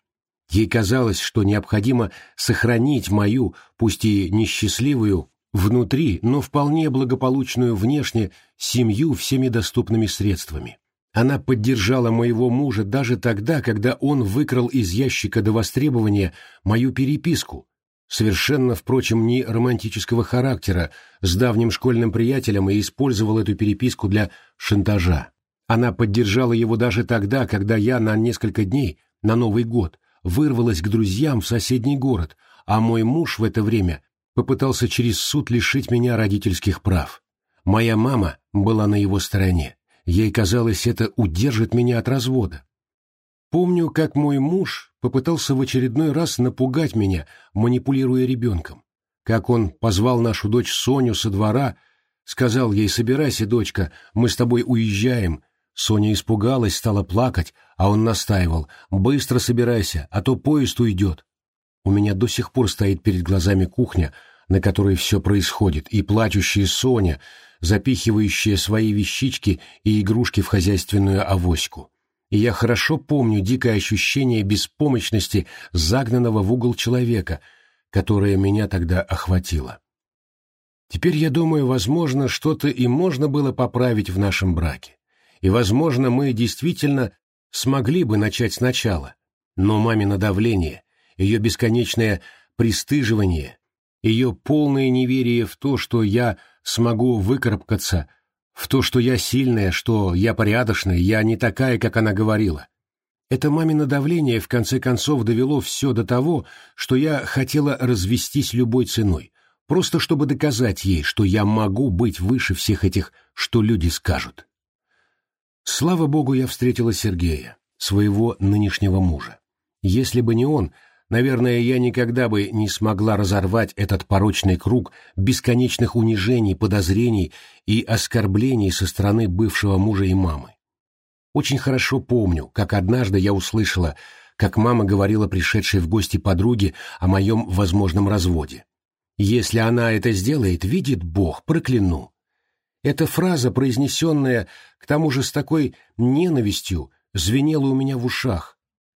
Ей казалось, что необходимо сохранить мою, пусть и несчастливую, внутри, но вполне благополучную внешне семью всеми доступными средствами. Она поддержала моего мужа даже тогда, когда он выкрал из ящика до востребования мою переписку, совершенно, впрочем, не романтического характера, с давним школьным приятелем и использовал эту переписку для шантажа. Она поддержала его даже тогда, когда я на несколько дней, на Новый год, вырвалась к друзьям в соседний город, а мой муж в это время попытался через суд лишить меня родительских прав. Моя мама была на его стороне. Ей казалось, это удержит меня от развода. Помню, как мой муж попытался в очередной раз напугать меня, манипулируя ребенком. Как он позвал нашу дочь Соню со двора, сказал ей «Собирайся, дочка, мы с тобой уезжаем». Соня испугалась, стала плакать, а он настаивал «Быстро собирайся, а то поезд уйдет». У меня до сих пор стоит перед глазами кухня, на которой все происходит, и плачущая Соня, запихивающая свои вещички и игрушки в хозяйственную авоську. И я хорошо помню дикое ощущение беспомощности загнанного в угол человека, которое меня тогда охватило. Теперь я думаю, возможно, что-то и можно было поправить в нашем браке. И, возможно, мы действительно смогли бы начать сначала. Но мамино давление, ее бесконечное пристыживание, ее полное неверие в то, что я смогу выкарабкаться, в то, что я сильная, что я порядочная, я не такая, как она говорила. Это мамино давление в конце концов довело все до того, что я хотела развестись любой ценой, просто чтобы доказать ей, что я могу быть выше всех этих, что люди скажут. Слава богу, я встретила Сергея, своего нынешнего мужа. Если бы не он, наверное, я никогда бы не смогла разорвать этот порочный круг бесконечных унижений, подозрений и оскорблений со стороны бывшего мужа и мамы. Очень хорошо помню, как однажды я услышала, как мама говорила пришедшей в гости подруге о моем возможном разводе. «Если она это сделает, видит Бог, прокляну. Эта фраза, произнесенная к тому же с такой ненавистью, звенела у меня в ушах,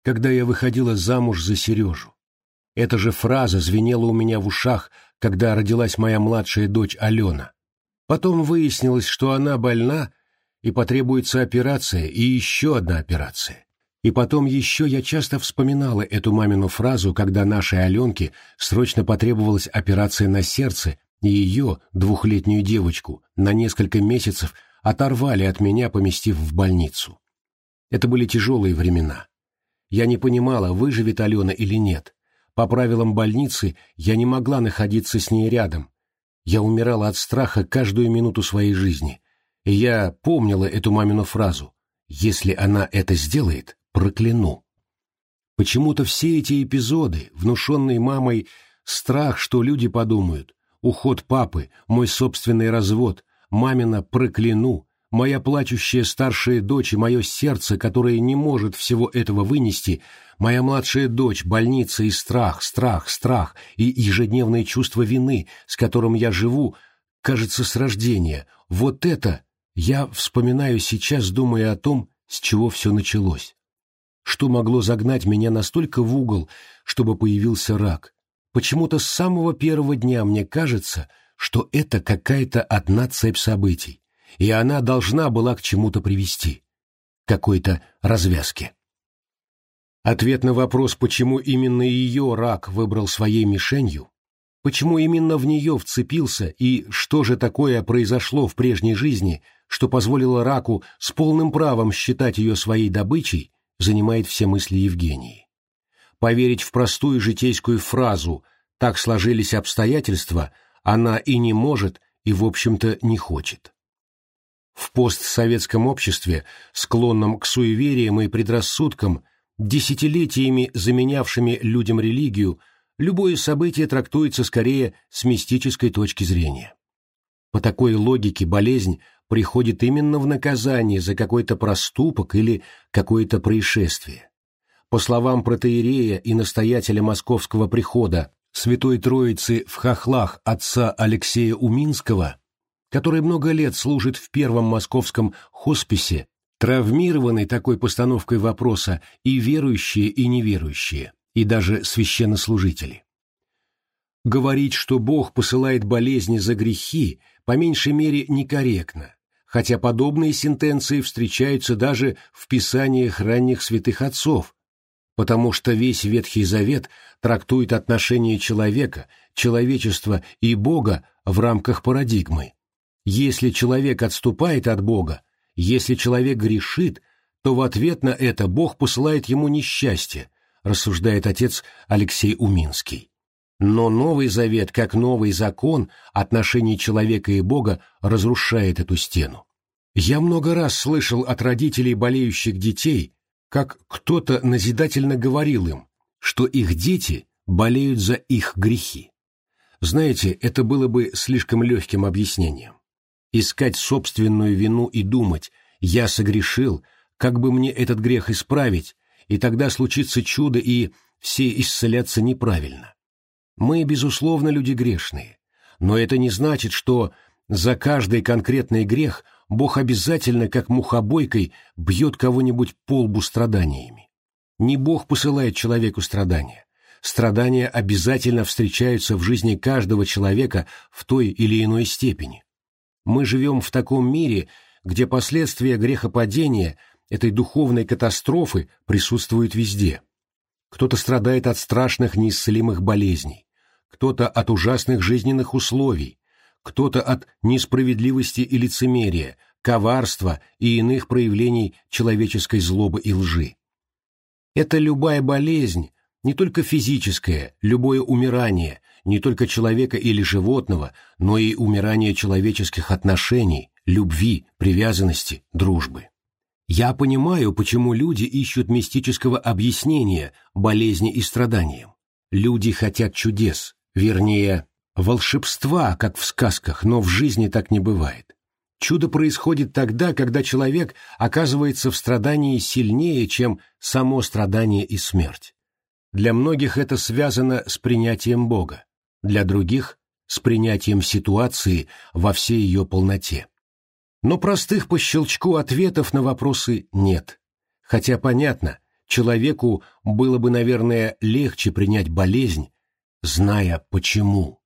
когда я выходила замуж за Сережу. Эта же фраза звенела у меня в ушах, когда родилась моя младшая дочь Алена. Потом выяснилось, что она больна, и потребуется операция, и еще одна операция. И потом еще я часто вспоминала эту мамину фразу, когда нашей Аленке срочно потребовалась операция на сердце, и ее, двухлетнюю девочку, на несколько месяцев оторвали от меня, поместив в больницу. Это были тяжелые времена. Я не понимала, выживет Алена или нет. По правилам больницы я не могла находиться с ней рядом. Я умирала от страха каждую минуту своей жизни. И я помнила эту мамину фразу «Если она это сделает, прокляну». Почему-то все эти эпизоды, внушенные мамой, страх, что люди подумают, уход папы, мой собственный развод, мамина «прокляну», моя плачущая старшая дочь и мое сердце, которое не может всего этого вынести, моя младшая дочь, больница и страх, страх, страх и ежедневное чувство вины, с которым я живу, кажется, с рождения. Вот это я вспоминаю сейчас, думая о том, с чего все началось. Что могло загнать меня настолько в угол, чтобы появился рак? Почему-то с самого первого дня мне кажется, что это какая-то одна цепь событий, и она должна была к чему-то привести, какой-то развязке. Ответ на вопрос, почему именно ее рак выбрал своей мишенью, почему именно в нее вцепился и что же такое произошло в прежней жизни, что позволило раку с полным правом считать ее своей добычей, занимает все мысли Евгении поверить в простую житейскую фразу «так сложились обстоятельства» она и не может, и, в общем-то, не хочет. В постсоветском обществе, склонном к суевериям и предрассудкам, десятилетиями заменявшими людям религию, любое событие трактуется скорее с мистической точки зрения. По такой логике болезнь приходит именно в наказание за какой-то проступок или какое-то происшествие. По словам протеерея и настоятеля московского прихода Святой Троицы в Хохлах отца Алексея Уминского, который много лет служит в первом московском хосписе, травмированный такой постановкой вопроса и верующие, и неверующие, и даже священнослужители. Говорить, что Бог посылает болезни за грехи, по меньшей мере некорректно, хотя подобные сентенции встречаются даже в писаниях ранних святых отцов, потому что весь Ветхий Завет трактует отношения человека, человечества и Бога в рамках парадигмы. Если человек отступает от Бога, если человек грешит, то в ответ на это Бог посылает ему несчастье, рассуждает отец Алексей Уминский. Но Новый Завет, как новый закон отношений человека и Бога, разрушает эту стену. Я много раз слышал от родителей болеющих детей, как кто-то назидательно говорил им, что их дети болеют за их грехи. Знаете, это было бы слишком легким объяснением. Искать собственную вину и думать «я согрешил», как бы мне этот грех исправить, и тогда случится чудо, и все исцелятся неправильно. Мы, безусловно, люди грешные, но это не значит, что за каждый конкретный грех Бог обязательно, как мухобойкой, бьет кого-нибудь по лбу страданиями. Не Бог посылает человеку страдания. Страдания обязательно встречаются в жизни каждого человека в той или иной степени. Мы живем в таком мире, где последствия грехопадения, этой духовной катастрофы, присутствуют везде. Кто-то страдает от страшных неисцелимых болезней, кто-то от ужасных жизненных условий, кто-то от несправедливости и лицемерия, коварства и иных проявлений человеческой злобы и лжи. Это любая болезнь, не только физическое, любое умирание, не только человека или животного, но и умирание человеческих отношений, любви, привязанности, дружбы. Я понимаю, почему люди ищут мистического объяснения болезни и страданиям. Люди хотят чудес, вернее, волшебства, как в сказках, но в жизни так не бывает. Чудо происходит тогда, когда человек оказывается в страдании сильнее, чем само страдание и смерть. Для многих это связано с принятием Бога, для других – с принятием ситуации во всей ее полноте. Но простых по щелчку ответов на вопросы нет. Хотя понятно, человеку было бы, наверное, легче принять болезнь, зная почему.